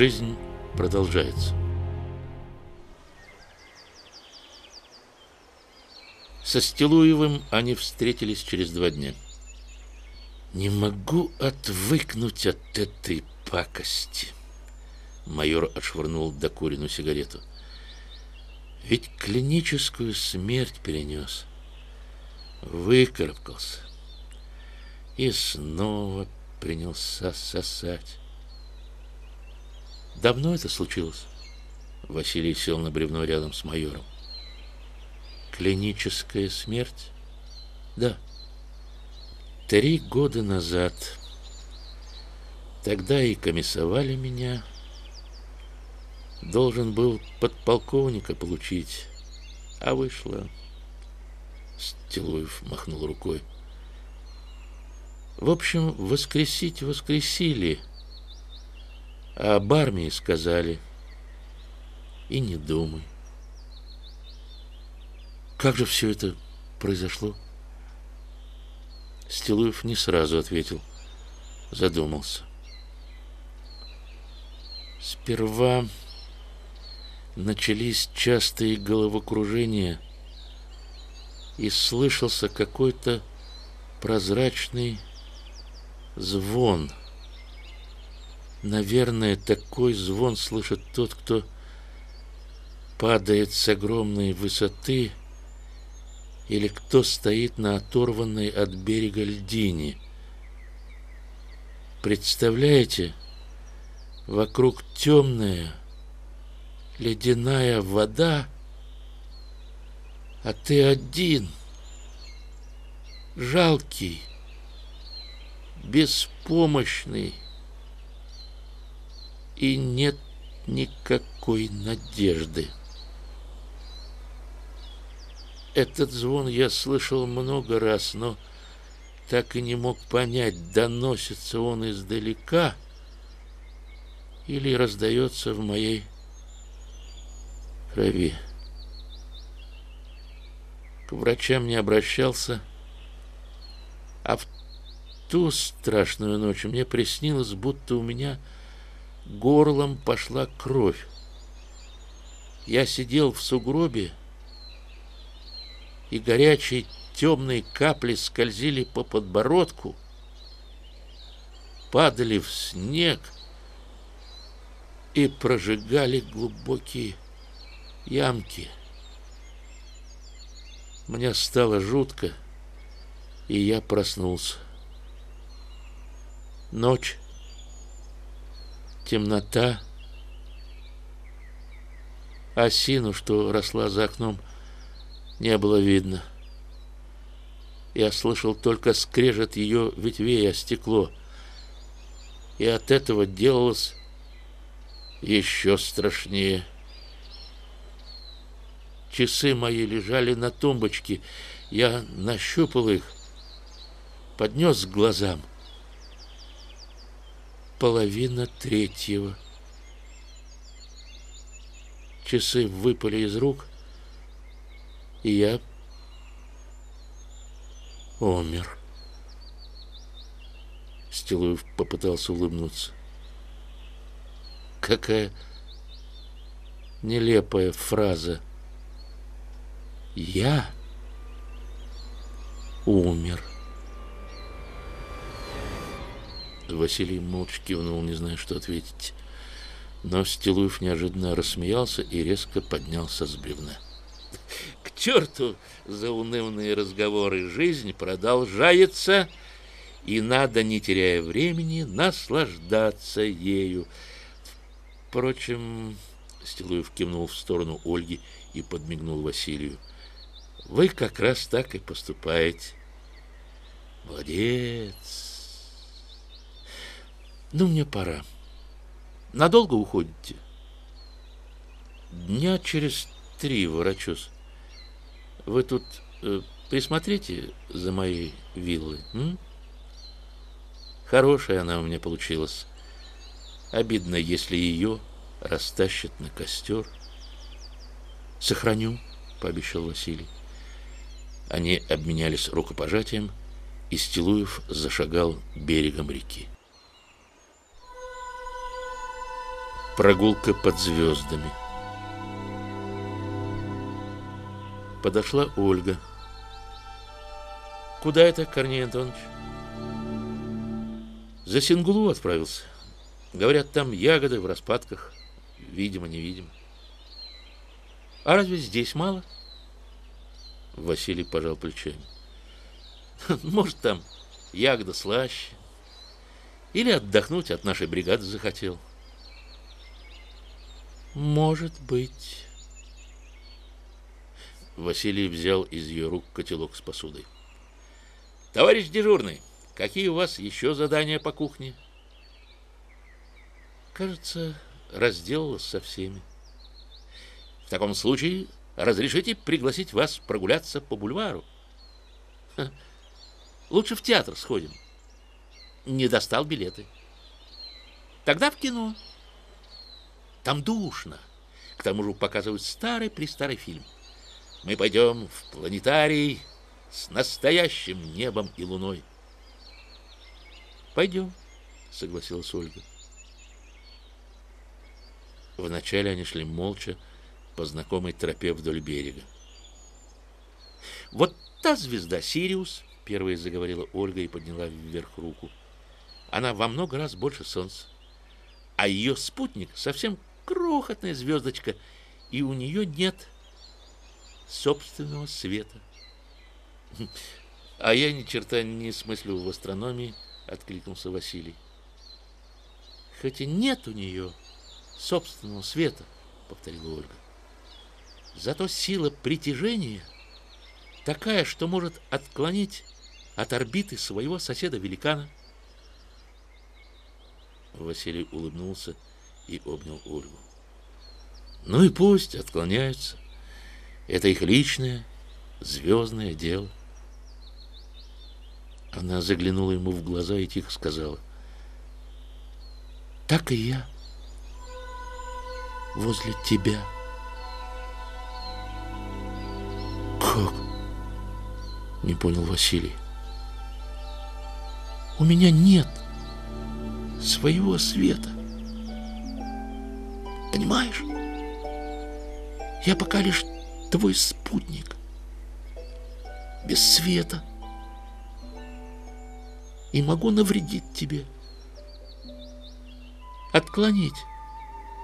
Жизнь продолжается. Со Стилуевым они встретились через два дня. «Не могу отвыкнуть от этой пакости», — майор отшвырнул докуренную сигарету. «Ведь клиническую смерть перенес, выкарабкался и снова принялся сосать. Давно это случилось? Василий сел на бревно рядом с майором. Клиническая смерть? Да. Три года назад. Тогда и комиссовали меня. Должен был подполковника получить, а вышло. Стилуев махнул рукой. В общем, воскресить воскресили, а об армии сказали. И не думай. Как же все это произошло? Стилуев не сразу ответил. Задумался. Сперва начались частые головокружения, и слышался какой-то прозрачный звон. Наверное, такой звон слышит тот, кто падает с огромной высоты или кто стоит на оторванной от берега льдине. Представляете, вокруг темная ледяная вода, а ты один, жалкий, беспомощный, и нет никакой надежды. Этот звон я слышал много раз, но так и не мог понять, доносится он издалека или раздается в моей крови. К врачам не обращался, а в ту страшную ночь мне приснилось, будто у меня горлом пошла кровь. Я сидел в сугробе, и горячие темные капли скользили по подбородку, падали в снег и прожигали глубокие ямки. Мне стало жутко, и я проснулся. Ночь, темнота, осину, что росла за окном, не было видно. Я слышал только скрежет ее ветвей о стекло, и от этого делалось еще страшнее. Часы мои лежали на тумбочке, я нащупал их, поднес к глазам половина третьего. Часы выпали из рук, и я умер. Стилуев попытался улыбнуться. Какая нелепая фраза. Я умер. Василий молча кивнул, не зная, что ответить. Но Стилуев неожиданно рассмеялся и резко поднялся с бревна. К черту за унывные разговоры! Жизнь продолжается, и надо, не теряя времени, наслаждаться ею. Впрочем, Стилуев кивнул в сторону Ольги и подмигнул Василию. Вы как раз так и поступаете. Молодец. Ну, мне пора. Надолго уходите? Дня через три ворочусь. Вы тут э, присмотрите за моей виллой. М? Хорошая она у меня получилась. Обидно, если ее растащат на костер. Сохраню, пообещал Василий. Они обменялись рукопожатием, и Стилуев зашагал берегом реки. Прогулка под звездами. Подошла Ольга. Куда это, Корней Антонович? За Сингулу отправился. Говорят, там ягоды в распадках. Видимо-невидимо. А разве здесь мало? Василий пожал плечами. Может, там ягода слаще. Или отдохнуть от нашей бригады захотел. Может быть. Василий взял из ее рук котелок с посудой. Товарищ дежурный, какие у вас еще задания по кухне? Кажется, разделалась со всеми. В таком случае разрешите пригласить вас прогуляться по бульвару. Лучше в театр сходим. Не достал билеты. Тогда в кино. Там душно. К тому же показывают старый-престарый фильм. Мы пойдем в планетарий с настоящим небом и луной. Пойдем, согласилась Ольга. Вначале они шли молча по знакомой тропе вдоль берега. Вот та звезда Сириус, первая заговорила Ольга и подняла вверх руку. Она во много раз больше Солнца. А ее спутник совсем крохотная звездочка, и у нее нет собственного света. А я ни черта не смыслю в астрономии, откликнулся Василий. Хотя нет у нее собственного света, повторила Ольга. Зато сила притяжения такая, что может отклонить от орбиты своего соседа-великана. Василий улыбнулся и обнял Ольгу. Ну и пусть отклоняются. Это их личное, звездное дело. Она заглянула ему в глаза и тихо сказала. Так и я возле тебя. Как? Не понял Василий. У меня нет своего света. Понимаешь? Я пока лишь твой спутник. Без света. И могу навредить тебе. Отклонить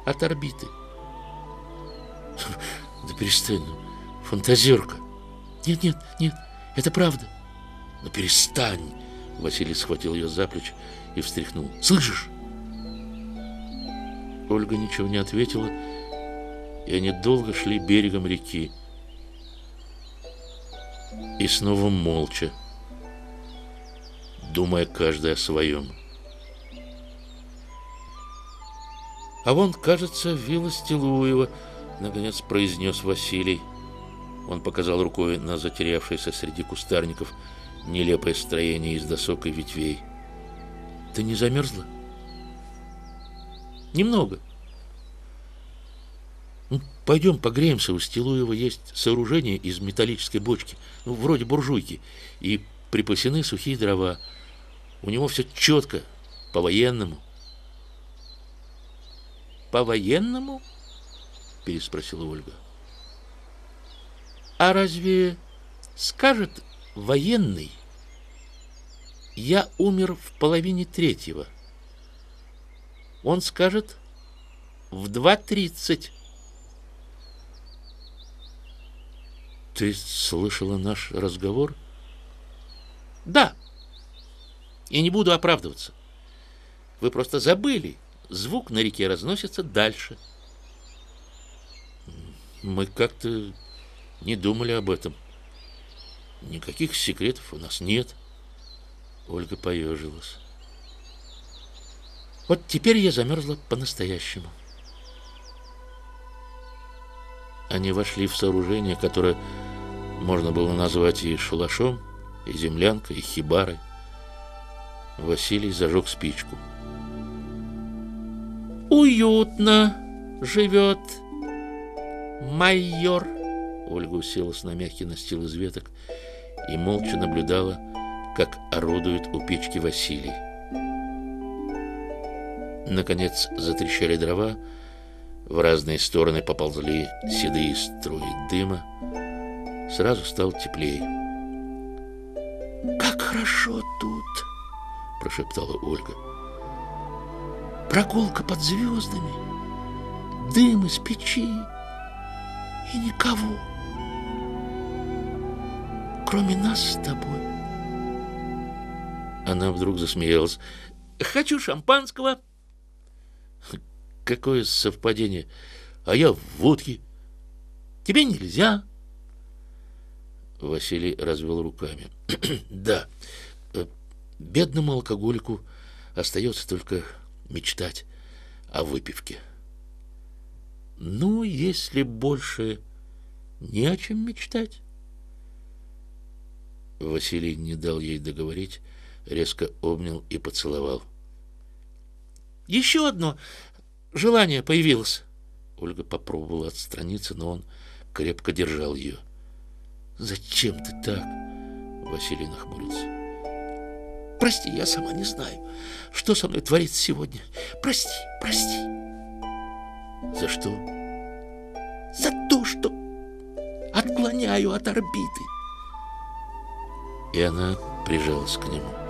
от орбиты. Да перестань, ну, фантазерка. Нет, нет, нет, это правда. Ну перестань. Василий схватил ее за плечи и встряхнул. Слышишь? Ольга ничего не ответила, и они долго шли берегом реки. И снова молча, думая каждый о своем. А вон, кажется, вилла Стилуева, наконец произнес Василий. Он показал рукой на затерявшееся среди кустарников нелепое строение из досок и ветвей. Ты не замерзла? Немного. Ну, пойдем погреемся. У Стилуева есть сооружение из металлической бочки, ну, вроде буржуйки, и припасены сухие дрова. У него все четко, по-военному. По-военному? Переспросила Ольга. А разве скажет военный, я умер в половине третьего. Он скажет в 2.30. Ты слышала наш разговор? Да. И не буду оправдываться. Вы просто забыли. Звук на реке разносится дальше. Мы как-то не думали об этом. Никаких секретов у нас нет. Ольга поежилась. Вот теперь я замерзла по-настоящему. Они вошли в сооружение, которое можно было назвать и шалашом, и землянкой, и хибарой. Василий зажег спичку. «Уютно живет майор!» Ольга уселась на мягкий настил из веток и молча наблюдала, как орудует у печки Василий. Наконец затрещали дрова, В разные стороны поползли седые струи дыма. Сразу стало теплее. «Как хорошо тут!» – прошептала Ольга. «Прогулка под звездами, дым из печи и никого, кроме нас с тобой». Она вдруг засмеялась. «Хочу шампанского!» Какое совпадение! А я в водке. Тебе нельзя!» Василий развел руками. «Да, э, бедному алкоголику остается только мечтать о выпивке. Ну, если больше не о чем мечтать. Василий не дал ей договорить, резко обнял и поцеловал. Еще одно желание появилось. Ольга попробовала отстраниться, но он крепко держал ее. «Зачем ты так?» Василий нахмурился. «Прости, я сама не знаю, что со мной творится сегодня. Прости, прости». «За что?» «За то, что отклоняю от орбиты». И она прижалась к нему.